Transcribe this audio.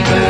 اگنے